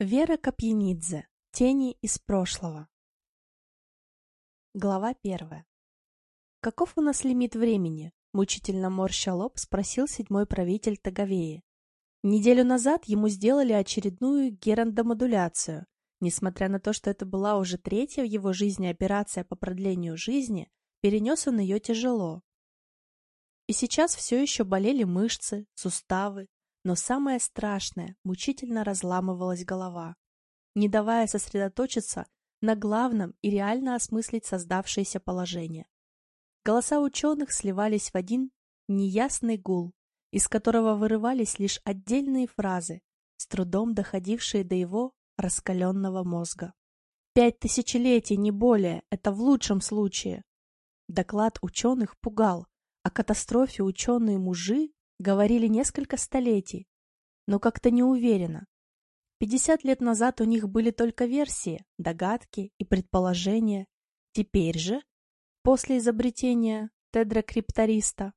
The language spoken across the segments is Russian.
Вера Капьянидзе. Тени из прошлого. Глава первая. «Каков у нас лимит времени?» — мучительно морща лоб спросил седьмой правитель Таговеи. Неделю назад ему сделали очередную герандомодуляцию. Несмотря на то, что это была уже третья в его жизни операция по продлению жизни, перенес он ее тяжело. И сейчас все еще болели мышцы, суставы, но самое страшное, мучительно разламывалась голова, не давая сосредоточиться на главном и реально осмыслить создавшееся положение. Голоса ученых сливались в один неясный гул, из которого вырывались лишь отдельные фразы, с трудом доходившие до его раскаленного мозга. Пять тысячелетий, не более, это в лучшем случае. Доклад ученых пугал. О катастрофе ученые-мужи Говорили несколько столетий, но как-то не уверенно. Пятьдесят лет назад у них были только версии, догадки и предположения. Теперь же, после изобретения тедракрипториста,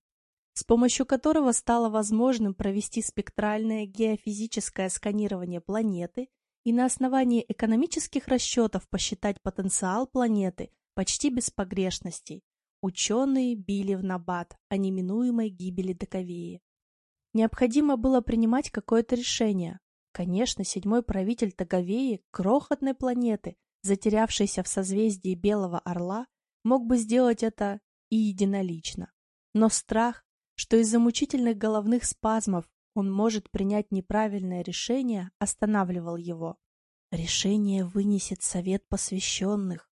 с помощью которого стало возможным провести спектральное геофизическое сканирование планеты и на основании экономических расчетов посчитать потенциал планеты почти без погрешностей, ученые били в набат о неминуемой гибели Доковеи. Необходимо было принимать какое-то решение. Конечно, седьмой правитель Таговеи, крохотной планеты, затерявшейся в созвездии Белого Орла, мог бы сделать это и единолично. Но страх, что из-за мучительных головных спазмов он может принять неправильное решение, останавливал его. Решение вынесет совет посвященных.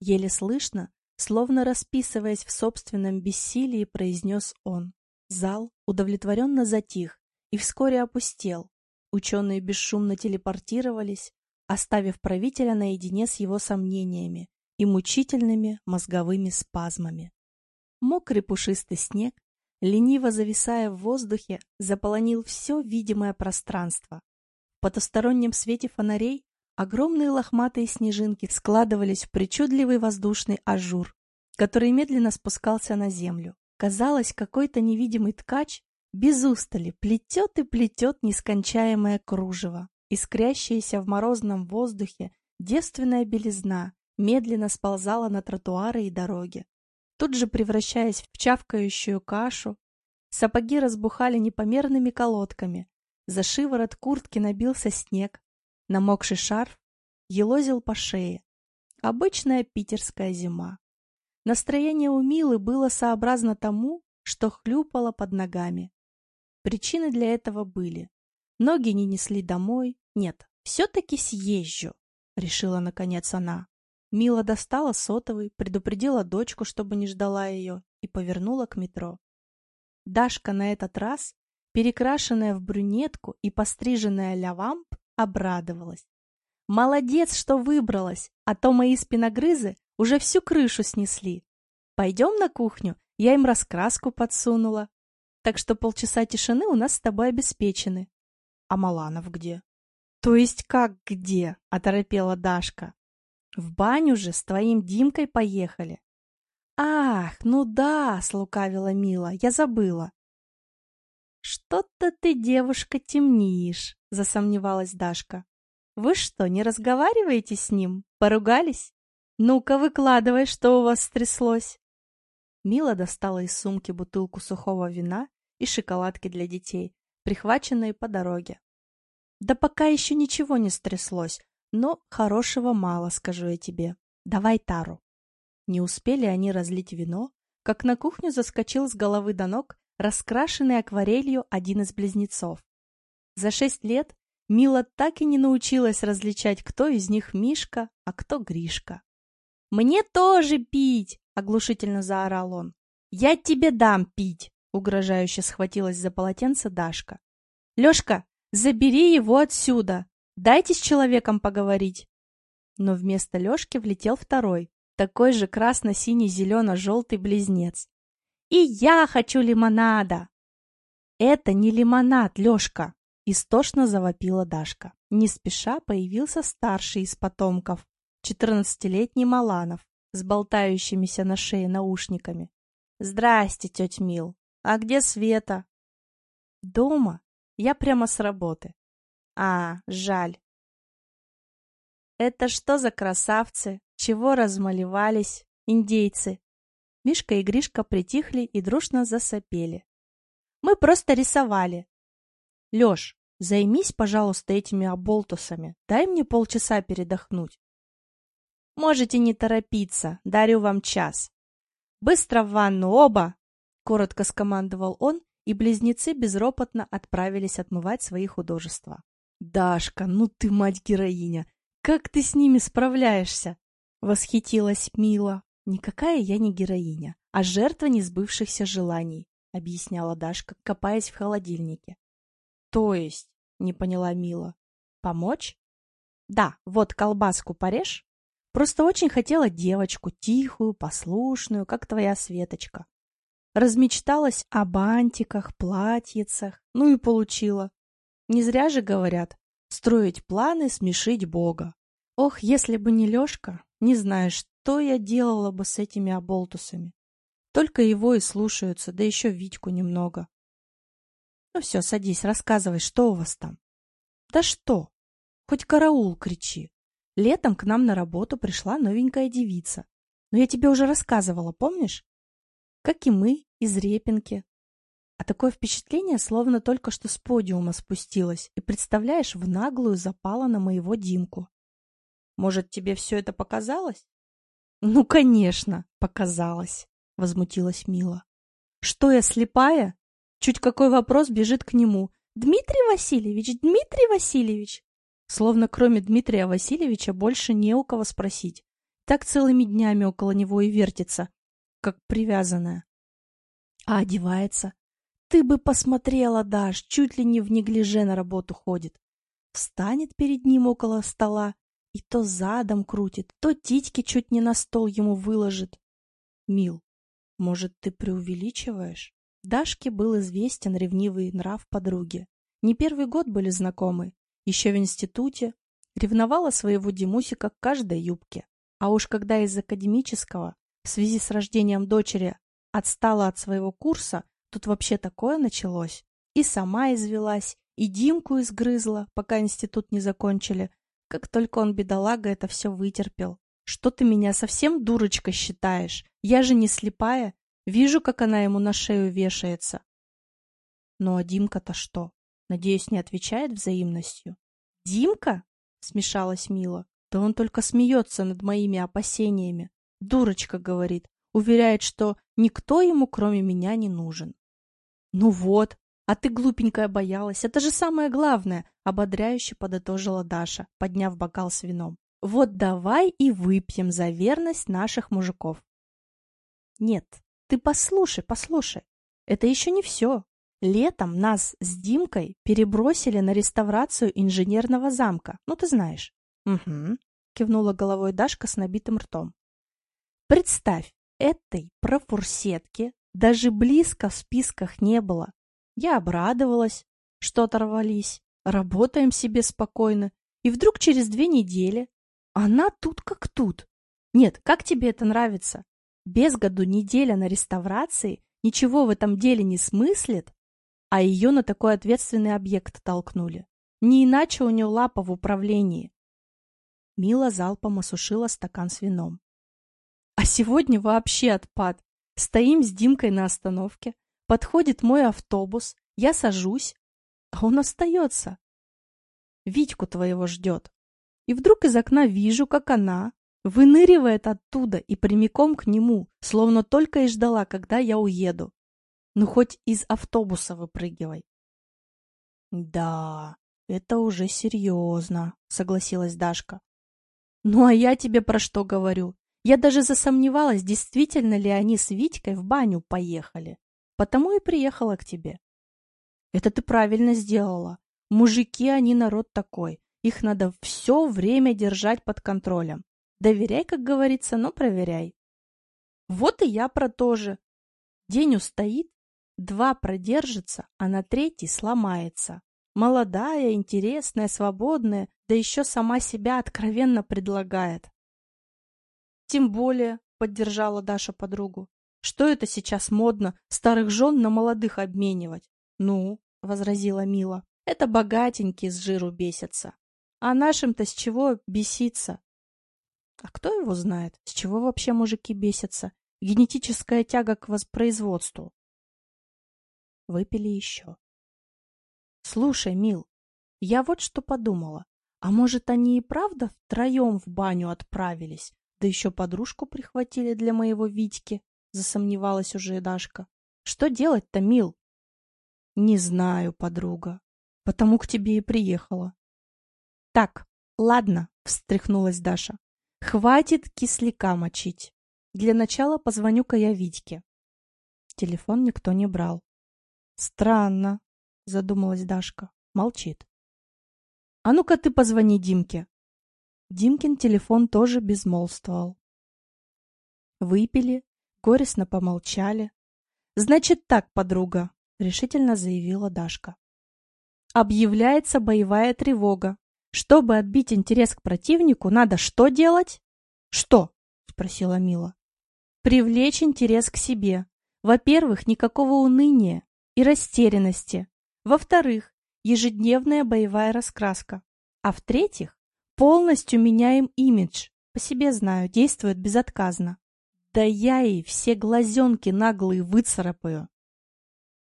Еле слышно, словно расписываясь в собственном бессилии, произнес он. Зал удовлетворенно затих и вскоре опустел. Ученые бесшумно телепортировались, оставив правителя наедине с его сомнениями и мучительными мозговыми спазмами. Мокрый пушистый снег, лениво зависая в воздухе, заполонил все видимое пространство. В потустороннем свете фонарей огромные лохматые снежинки складывались в причудливый воздушный ажур, который медленно спускался на землю. Казалось, какой-то невидимый ткач без устали плетет и плетет нескончаемое кружево. Искрящаяся в морозном воздухе девственная белизна медленно сползала на тротуары и дороги. Тут же превращаясь в чавкающую кашу, сапоги разбухали непомерными колодками, за шиворот куртки набился снег, намокший шарф елозил по шее. Обычная питерская зима. Настроение у Милы было сообразно тому, что хлюпало под ногами. Причины для этого были. Ноги не несли домой. Нет, все-таки съезжу, решила наконец она. Мила достала сотовый, предупредила дочку, чтобы не ждала ее, и повернула к метро. Дашка на этот раз, перекрашенная в брюнетку и постриженная лявамп, обрадовалась. «Молодец, что выбралась, а то мои спиногрызы уже всю крышу снесли. Пойдем на кухню, я им раскраску подсунула. Так что полчаса тишины у нас с тобой обеспечены. А Маланов где? То есть как где? Оторопела Дашка. В баню же с твоим Димкой поехали. Ах, ну да, слукавила Мила, я забыла. Что-то ты, девушка, темнишь, засомневалась Дашка. Вы что, не разговариваете с ним? Поругались? «Ну-ка, выкладывай, что у вас стряслось!» Мила достала из сумки бутылку сухого вина и шоколадки для детей, прихваченные по дороге. «Да пока еще ничего не стряслось, но хорошего мало, скажу я тебе. Давай тару». Не успели они разлить вино, как на кухню заскочил с головы до ног раскрашенный акварелью один из близнецов. За шесть лет Мила так и не научилась различать, кто из них Мишка, а кто Гришка. «Мне тоже пить!» — оглушительно заорал он. «Я тебе дам пить!» — угрожающе схватилась за полотенце Дашка. «Лешка, забери его отсюда! Дайте с человеком поговорить!» Но вместо Лешки влетел второй, такой же красно-синий-зелено-желтый близнец. «И я хочу лимонада!» «Это не лимонад, Лешка!» — истошно завопила Дашка. Не спеша появился старший из потомков, Четырнадцатилетний Маланов с болтающимися на шее наушниками. «Здрасте, тетя Мил. А где Света?» «Дома. Я прямо с работы». «А, жаль. Это что за красавцы? Чего размалевались? Индейцы. Мишка и Гришка притихли и дружно засопели. Мы просто рисовали. Лёш, займись, пожалуйста, этими оболтусами. Дай мне полчаса передохнуть. Можете не торопиться, дарю вам час. Быстро в ванну оба! Коротко скомандовал он, и близнецы безропотно отправились отмывать свои художества. «Дашка, ну ты мать-героиня! Как ты с ними справляешься?» Восхитилась Мила. «Никакая я не героиня, а жертва несбывшихся желаний», объясняла Дашка, копаясь в холодильнике. «То есть?» — не поняла Мила. «Помочь?» «Да, вот колбаску порежь, Просто очень хотела девочку, тихую, послушную, как твоя Светочка. Размечталась о бантиках, платьицах, ну и получила. Не зря же говорят, строить планы, смешить Бога. Ох, если бы не Лешка, не знаю, что я делала бы с этими оболтусами. Только его и слушаются, да еще Витьку немного. Ну все, садись, рассказывай, что у вас там? Да что? Хоть караул кричи. Летом к нам на работу пришла новенькая девица. Но я тебе уже рассказывала, помнишь? Как и мы, из Репинки. А такое впечатление, словно только что с подиума спустилась и, представляешь, в наглую запала на моего Димку. Может, тебе все это показалось? Ну, конечно, показалось, возмутилась Мила. Что я слепая? Чуть какой вопрос бежит к нему. Дмитрий Васильевич, Дмитрий Васильевич! Словно кроме Дмитрия Васильевича больше не у кого спросить. Так целыми днями около него и вертится, как привязанная. А одевается. Ты бы посмотрела, Даш, чуть ли не в неглиже на работу ходит. Встанет перед ним около стола и то задом крутит, то титьки чуть не на стол ему выложит. Мил, может, ты преувеличиваешь? Дашке был известен ревнивый нрав подруги. Не первый год были знакомы, еще в институте ревновала своего Димусика к каждой юбке. А уж когда из академического, в связи с рождением дочери, отстала от своего курса, тут вообще такое началось. И сама извелась, и Димку изгрызла, пока институт не закончили. Как только он, бедолага, это все вытерпел. Что ты меня совсем дурочкой считаешь? Я же не слепая. Вижу, как она ему на шею вешается. Ну а Димка-то что? Надеюсь, не отвечает взаимностью. «Димка?» — смешалась Мила. «Да он только смеется над моими опасениями. Дурочка, — говорит, — уверяет, что никто ему, кроме меня, не нужен». «Ну вот, а ты, глупенькая, боялась. Это же самое главное!» — ободряюще подытожила Даша, подняв бокал с вином. «Вот давай и выпьем за верность наших мужиков». «Нет, ты послушай, послушай. Это еще не все. Летом нас с Димкой перебросили на реставрацию инженерного замка. Ну, ты знаешь. Угу, кивнула головой Дашка с набитым ртом. Представь, этой профурсетки даже близко в списках не было. Я обрадовалась, что оторвались. Работаем себе спокойно. И вдруг через две недели она тут как тут. Нет, как тебе это нравится? Без году неделя на реставрации ничего в этом деле не смыслит, а ее на такой ответственный объект толкнули. Не иначе у нее лапа в управлении. Мила залпом осушила стакан с вином. А сегодня вообще отпад. Стоим с Димкой на остановке, подходит мой автобус, я сажусь, а он остается. Витьку твоего ждет. И вдруг из окна вижу, как она выныривает оттуда и прямиком к нему, словно только и ждала, когда я уеду. Ну, хоть из автобуса выпрыгивай. Да, это уже серьезно, согласилась Дашка. Ну, а я тебе про что говорю? Я даже засомневалась, действительно ли они с Витькой в баню поехали. Потому и приехала к тебе. Это ты правильно сделала. Мужики, они народ такой. Их надо все время держать под контролем. Доверяй, как говорится, но проверяй. Вот и я про то же. День устоит, Два продержится, а на третий сломается. Молодая, интересная, свободная, да еще сама себя откровенно предлагает. Тем более, поддержала Даша подругу, что это сейчас модно старых жен на молодых обменивать? Ну, возразила Мила, это богатенькие с жиру бесятся. А нашим-то с чего беситься? А кто его знает, с чего вообще мужики бесятся? Генетическая тяга к воспроизводству. Выпили еще. Слушай, Мил, я вот что подумала. А может, они и правда втроем в баню отправились? Да еще подружку прихватили для моего Витьки, засомневалась уже Дашка. Что делать-то, Мил? Не знаю, подруга. Потому к тебе и приехала. Так, ладно, встряхнулась Даша. Хватит кисляка мочить. Для начала позвоню-ка я Витьке. Телефон никто не брал. Странно, задумалась Дашка. Молчит. А ну-ка ты позвони Димке. Димкин телефон тоже безмолвствовал. Выпили, горестно помолчали. Значит так, подруга, решительно заявила Дашка. Объявляется боевая тревога. Чтобы отбить интерес к противнику, надо что делать? Что? спросила Мила. Привлечь интерес к себе. Во-первых, никакого уныния и растерянности. Во-вторых, ежедневная боевая раскраска. А в-третьих, полностью меняем имидж. По себе знаю, действует безотказно. Да я ей все глазенки наглые выцарапаю.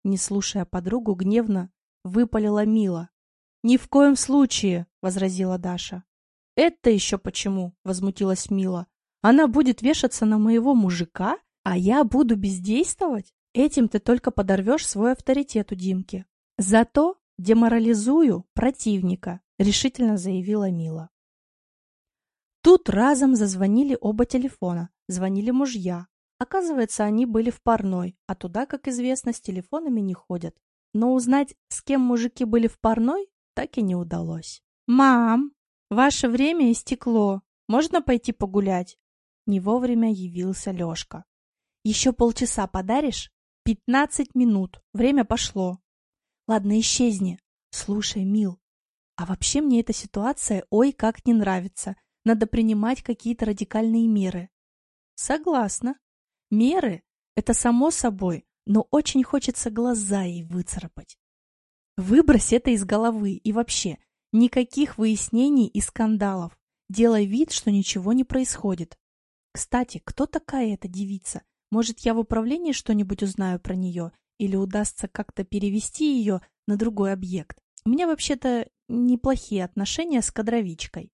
Не слушая подругу, гневно выпалила Мила. «Ни в коем случае!» — возразила Даша. «Это еще почему?» — возмутилась Мила. «Она будет вешаться на моего мужика, а я буду бездействовать? Этим ты только подорвешь свой авторитет у Димки. Зато «Деморализую противника», — решительно заявила Мила. Тут разом зазвонили оба телефона. Звонили мужья. Оказывается, они были в парной, а туда, как известно, с телефонами не ходят. Но узнать, с кем мужики были в парной, так и не удалось. «Мам, ваше время истекло. Можно пойти погулять?» Не вовремя явился Лёшка. «Еще полчаса подаришь?» «Пятнадцать минут. Время пошло». Ладно, исчезни. Слушай, Мил, а вообще мне эта ситуация ой как не нравится. Надо принимать какие-то радикальные меры. Согласна. Меры — это само собой, но очень хочется глаза ей выцарапать. Выбрось это из головы и вообще, никаких выяснений и скандалов. Делай вид, что ничего не происходит. Кстати, кто такая эта девица? Может, я в управлении что-нибудь узнаю про нее или удастся как-то перевести ее на другой объект. У меня вообще-то неплохие отношения с кадровичкой.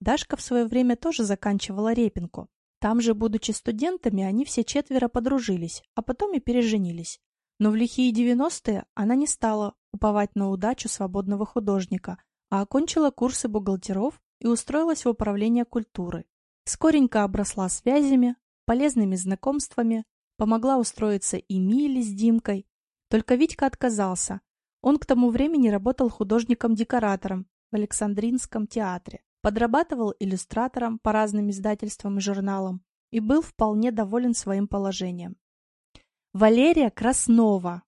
Дашка в свое время тоже заканчивала репинку. Там же, будучи студентами, они все четверо подружились, а потом и переженились. Но в лихие девяностые она не стала уповать на удачу свободного художника, а окончила курсы бухгалтеров и устроилась в управление культуры. Скоренько обросла связями, полезными знакомствами, Помогла устроиться и Миле с Димкой. Только Витька отказался. Он к тому времени работал художником-декоратором в Александринском театре, подрабатывал иллюстратором по разным издательствам и журналам и был вполне доволен своим положением. Валерия Краснова.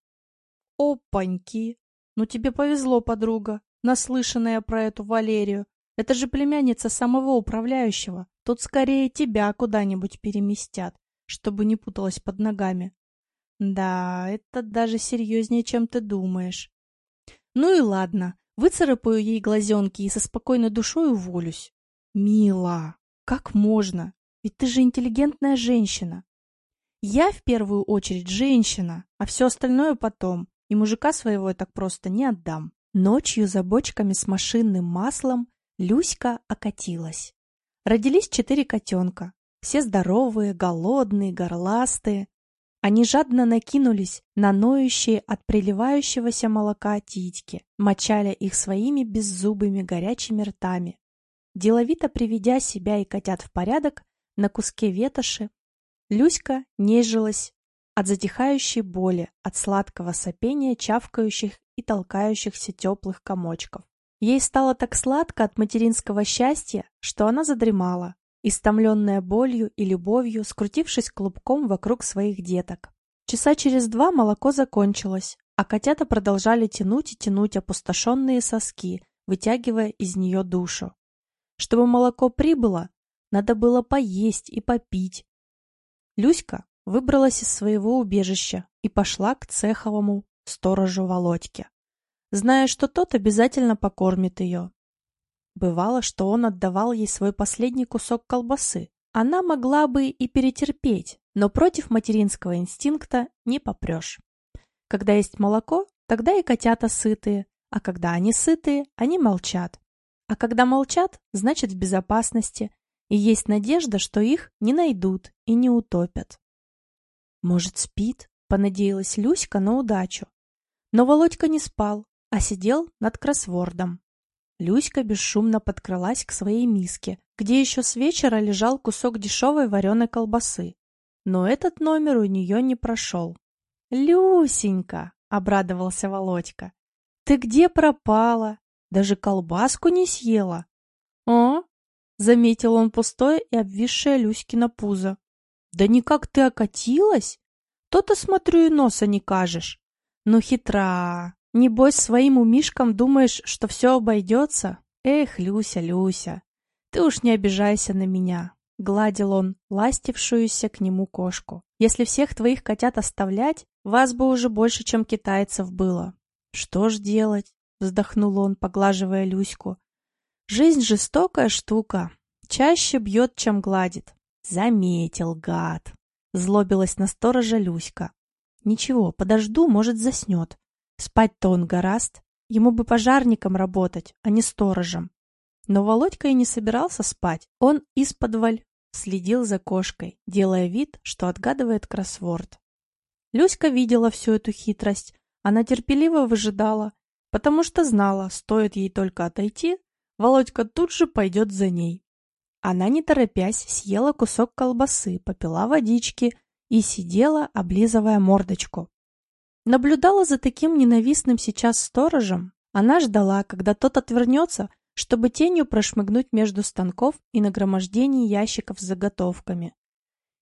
Опаньки! Ну тебе повезло, подруга, наслышанная про эту Валерию. Это же племянница самого управляющего. Тут скорее тебя куда-нибудь переместят чтобы не путалась под ногами. Да, это даже серьезнее, чем ты думаешь. Ну и ладно, выцарапаю ей глазенки и со спокойной душой уволюсь. Мила, как можно? Ведь ты же интеллигентная женщина. Я в первую очередь женщина, а все остальное потом. И мужика своего я так просто не отдам. Ночью за бочками с машинным маслом Люська окатилась. Родились четыре котенка. Все здоровые, голодные, горластые. Они жадно накинулись на ноющие от приливающегося молока титьки, мочаля их своими беззубыми горячими ртами. Деловито приведя себя и котят в порядок, на куске ветоши, Люська нежилась от затихающей боли, от сладкого сопения чавкающих и толкающихся теплых комочков. Ей стало так сладко от материнского счастья, что она задремала, истомленная болью и любовью, скрутившись клубком вокруг своих деток. Часа через два молоко закончилось, а котята продолжали тянуть и тянуть опустошенные соски, вытягивая из нее душу. Чтобы молоко прибыло, надо было поесть и попить. Люська выбралась из своего убежища и пошла к цеховому сторожу Володьке, зная, что тот обязательно покормит ее. Бывало, что он отдавал ей свой последний кусок колбасы. Она могла бы и перетерпеть, но против материнского инстинкта не попрешь. Когда есть молоко, тогда и котята сытые, а когда они сытые, они молчат. А когда молчат, значит в безопасности, и есть надежда, что их не найдут и не утопят. Может, спит? Понадеялась Люська на удачу. Но Володька не спал, а сидел над кроссвордом. Люська бесшумно подкралась к своей миске, где еще с вечера лежал кусок дешевой вареной колбасы. Но этот номер у нее не прошел. «Люсенька!» — обрадовался Володька. «Ты где пропала? Даже колбаску не съела?» «О!» — заметил он пустое и обвисшее Люськино пузо. «Да никак ты окатилась? То-то, смотрю, и носа не кажешь. Ну, хитра. Небось, своим умишкам думаешь, что все обойдется? Эх, Люся, Люся, ты уж не обижайся на меня. Гладил он ластившуюся к нему кошку. Если всех твоих котят оставлять, вас бы уже больше, чем китайцев было. Что ж делать? Вздохнул он, поглаживая Люську. Жизнь жестокая штука. Чаще бьет, чем гладит. Заметил, гад. Злобилась на сторожа Люська. Ничего, подожду, может, заснет. Спать-то он гораст. Ему бы пожарником работать, а не сторожем. Но Володька и не собирался спать. Он из-под следил за кошкой, делая вид, что отгадывает кроссворд. Люська видела всю эту хитрость. Она терпеливо выжидала, потому что знала, стоит ей только отойти, Володька тут же пойдет за ней. Она, не торопясь, съела кусок колбасы, попила водички и сидела, облизывая мордочку. Наблюдала за таким ненавистным сейчас сторожем. Она ждала, когда тот отвернется, чтобы тенью прошмыгнуть между станков и нагромождений ящиков с заготовками.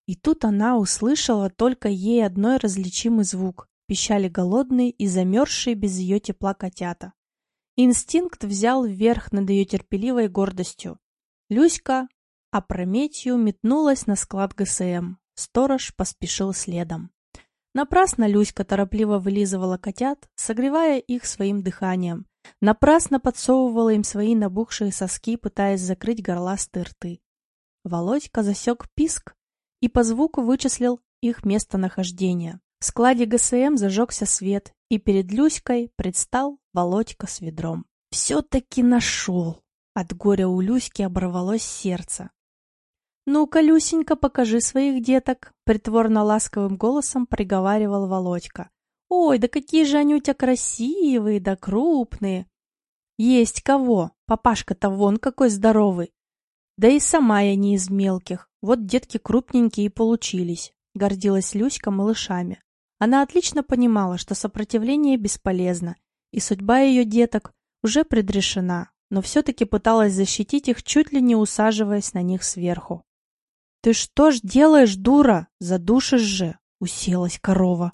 И тут она услышала только ей одной различимый звук. Пищали голодные и замерзшие без ее тепла котята. Инстинкт взял вверх над ее терпеливой гордостью. Люська опрометью метнулась на склад ГСМ. Сторож поспешил следом. Напрасно Люська торопливо вылизывала котят, согревая их своим дыханием. Напрасно подсовывала им свои набухшие соски, пытаясь закрыть горластые рты. Володька засек писк и по звуку вычислил их местонахождение. В складе ГСМ зажегся свет, и перед Люськой предстал Володька с ведром. «Все-таки нашел!» От горя у Люськи оборвалось сердце. «Ну-ка, Люсенька, покажи своих деток!» — притворно ласковым голосом приговаривал Володька. «Ой, да какие же они у тебя красивые, да крупные!» «Есть кого! Папашка-то вон какой здоровый!» «Да и сама я не из мелких, вот детки крупненькие и получились», — гордилась Люська малышами. Она отлично понимала, что сопротивление бесполезно, и судьба ее деток уже предрешена, но все-таки пыталась защитить их, чуть ли не усаживаясь на них сверху. «Ты что ж делаешь, дура? Задушишь же!» — уселась корова.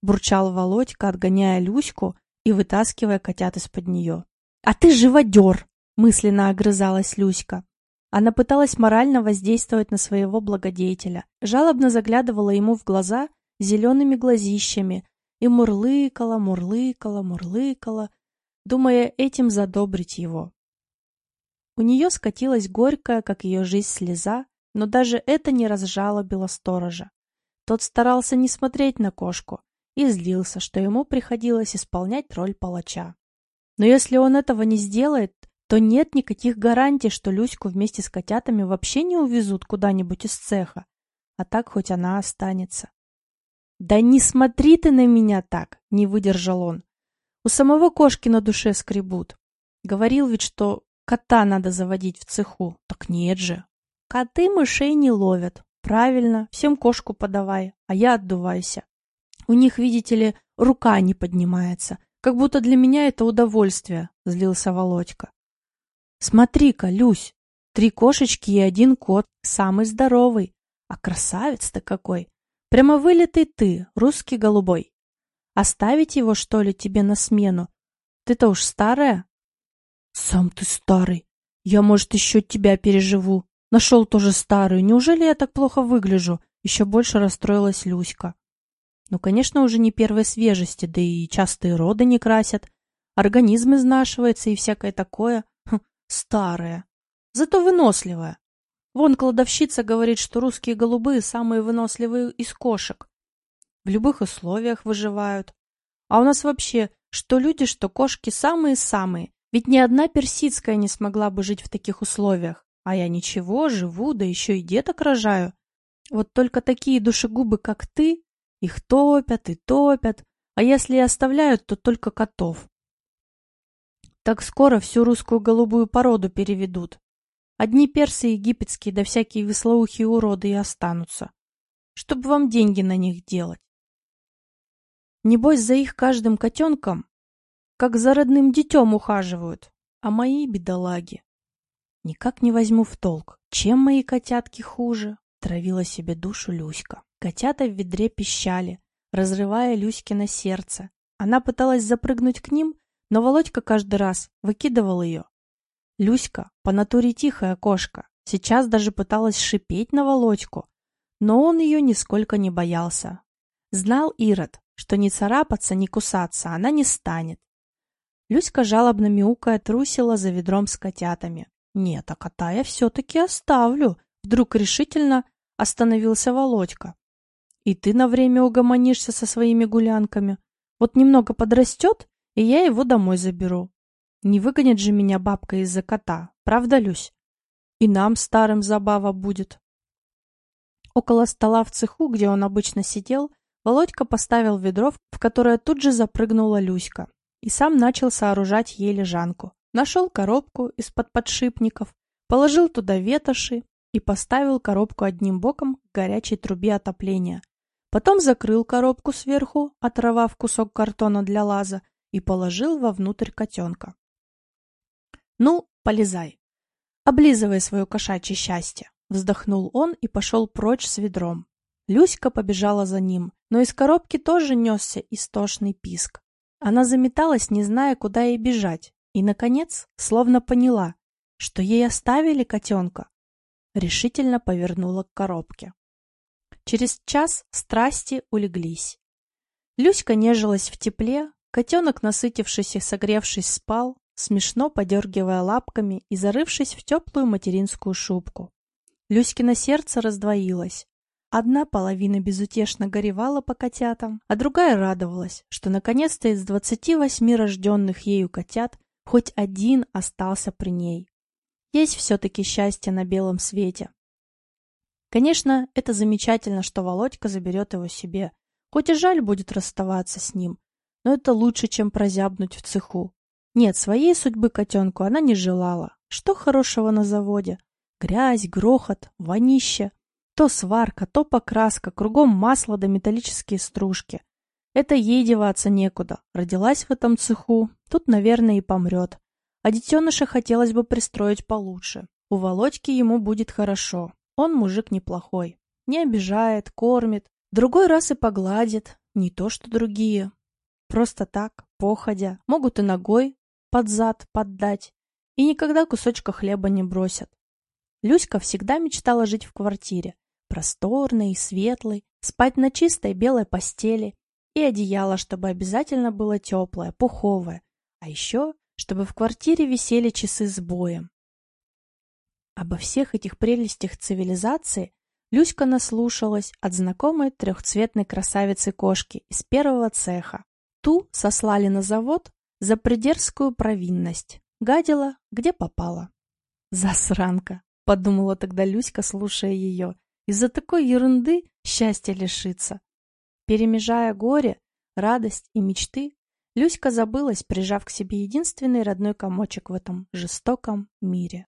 Бурчал Володька, отгоняя Люську и вытаскивая котят из-под нее. «А ты живодер!» — мысленно огрызалась Люська. Она пыталась морально воздействовать на своего благодетеля, жалобно заглядывала ему в глаза зелеными глазищами и мурлыкала, мурлыкала, мурлыкала, думая этим задобрить его. У нее скатилась горькая, как ее жизнь, слеза, но даже это не разжалобило сторожа. Тот старался не смотреть на кошку и злился, что ему приходилось исполнять роль палача. Но если он этого не сделает, то нет никаких гарантий, что Люську вместе с котятами вообще не увезут куда-нибудь из цеха, а так хоть она останется. «Да не смотри ты на меня так!» — не выдержал он. «У самого кошки на душе скребут. Говорил ведь, что кота надо заводить в цеху. Так нет же, Коты мышей не ловят. Правильно, всем кошку подавай, а я отдувайся. У них, видите ли, рука не поднимается. Как будто для меня это удовольствие, злился Володька. Смотри-ка, Люсь, три кошечки и один кот, самый здоровый. А красавец-то какой! Прямо вылитый ты, русский голубой. Оставить его, что ли, тебе на смену? Ты-то уж старая? Сам ты старый. Я, может, еще тебя переживу, Нашел тоже старую. Неужели я так плохо выгляжу? Еще больше расстроилась Люська. Ну, конечно, уже не первой свежести, да и частые роды не красят. Организм изнашивается и всякое такое. Хм, Старая. Зато выносливая. Вон кладовщица говорит, что русские голубые самые выносливые из кошек. В любых условиях выживают. А у нас вообще что люди, что кошки самые-самые. Ведь ни одна персидская не смогла бы жить в таких условиях. А я ничего, живу, да еще и деток рожаю. Вот только такие душегубы, как ты, их топят и топят, а если и оставляют, то только котов. Так скоро всю русскую голубую породу переведут. Одни персы египетские да всякие веслоухие уроды и останутся. Чтобы вам деньги на них делать. Небось, за их каждым котенком, как за родным детем ухаживают, а мои бедолаги. Никак не возьму в толк, чем мои котятки хуже, травила себе душу Люська. Котята в ведре пищали, разрывая Люське сердце. Она пыталась запрыгнуть к ним, но Володька каждый раз выкидывал ее. Люська по натуре тихая кошка, сейчас даже пыталась шипеть на Володьку, но он ее нисколько не боялся. Знал Ирод, что ни царапаться, ни кусаться она не станет. Люська жалобно мяукая трусила за ведром с котятами. «Нет, а кота я все-таки оставлю», — вдруг решительно остановился Володька. «И ты на время угомонишься со своими гулянками. Вот немного подрастет, и я его домой заберу. Не выгонит же меня бабка из-за кота, правда, Люсь? И нам, старым, забава будет». Около стола в цеху, где он обычно сидел, Володька поставил ведро, в которое тут же запрыгнула Люська, и сам начал сооружать ей лежанку. Нашел коробку из-под подшипников, положил туда ветоши и поставил коробку одним боком к горячей трубе отопления. Потом закрыл коробку сверху, оторвав кусок картона для лаза, и положил вовнутрь котенка. «Ну, полезай. Облизывай свое кошачье счастье», — вздохнул он и пошел прочь с ведром. Люська побежала за ним, но из коробки тоже несся истошный писк. Она заметалась, не зная, куда ей бежать, и, наконец, словно поняла, что ей оставили котенка. Решительно повернула к коробке. Через час страсти улеглись. Люська нежилась в тепле, котенок, насытившись и согревшись, спал, смешно подергивая лапками и зарывшись в теплую материнскую шубку. Люськино сердце раздвоилось. Одна половина безутешно горевала по котятам, а другая радовалась, что наконец-то из двадцати восьми рожденных ею котят хоть один остался при ней. Есть все-таки счастье на белом свете. Конечно, это замечательно, что Володька заберет его себе, хоть и жаль будет расставаться с ним, но это лучше, чем прозябнуть в цеху. Нет, своей судьбы котенку она не желала. Что хорошего на заводе? Грязь, грохот, вонище. То сварка, то покраска, кругом масло да металлические стружки. Это ей деваться некуда. Родилась в этом цеху, тут, наверное, и помрет. А детеныша хотелось бы пристроить получше. У Володьки ему будет хорошо. Он мужик неплохой. Не обижает, кормит. Другой раз и погладит. Не то, что другие. Просто так, походя. Могут и ногой под зад поддать. И никогда кусочка хлеба не бросят. Люська всегда мечтала жить в квартире просторной и светлой, спать на чистой белой постели и одеяло, чтобы обязательно было теплое, пуховое, а еще, чтобы в квартире висели часы с боем. Обо всех этих прелестях цивилизации Люська наслушалась от знакомой трехцветной красавицы-кошки из первого цеха. Ту сослали на завод за придерзкую провинность. Гадила, где попала. «Засранка!» — подумала тогда Люська, слушая ее. Из-за такой ерунды счастья лишиться. Перемежая горе, радость и мечты, Люська забылась, прижав к себе единственный родной комочек в этом жестоком мире.